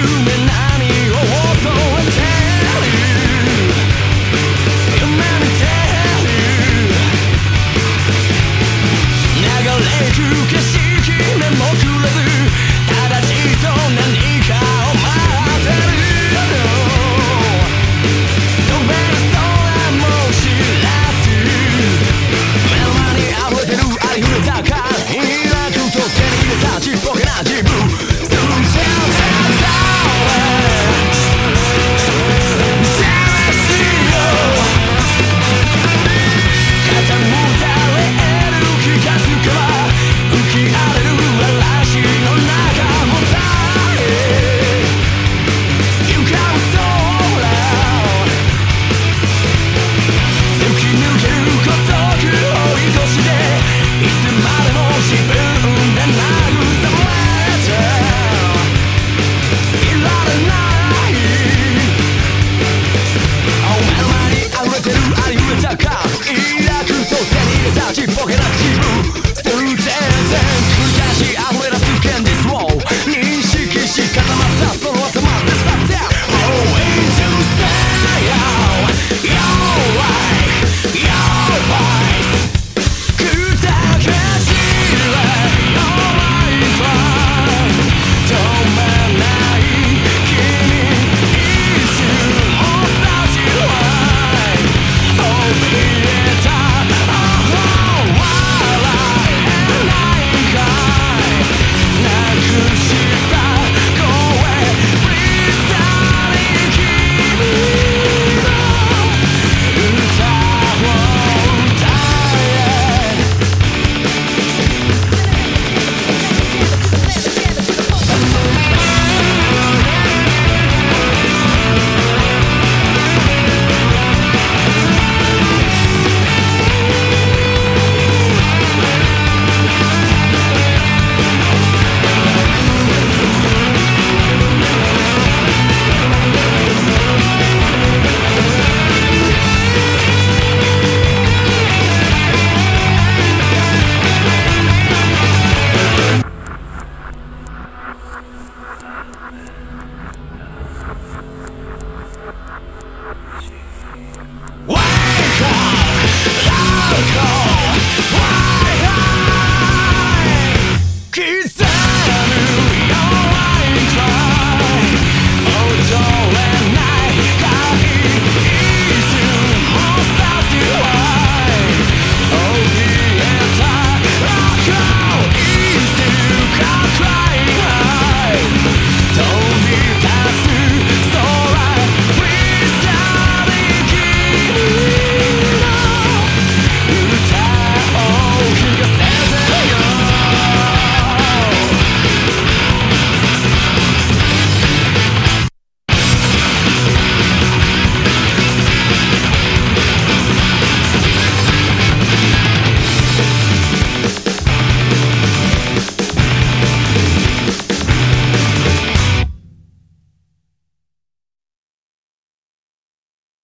assuming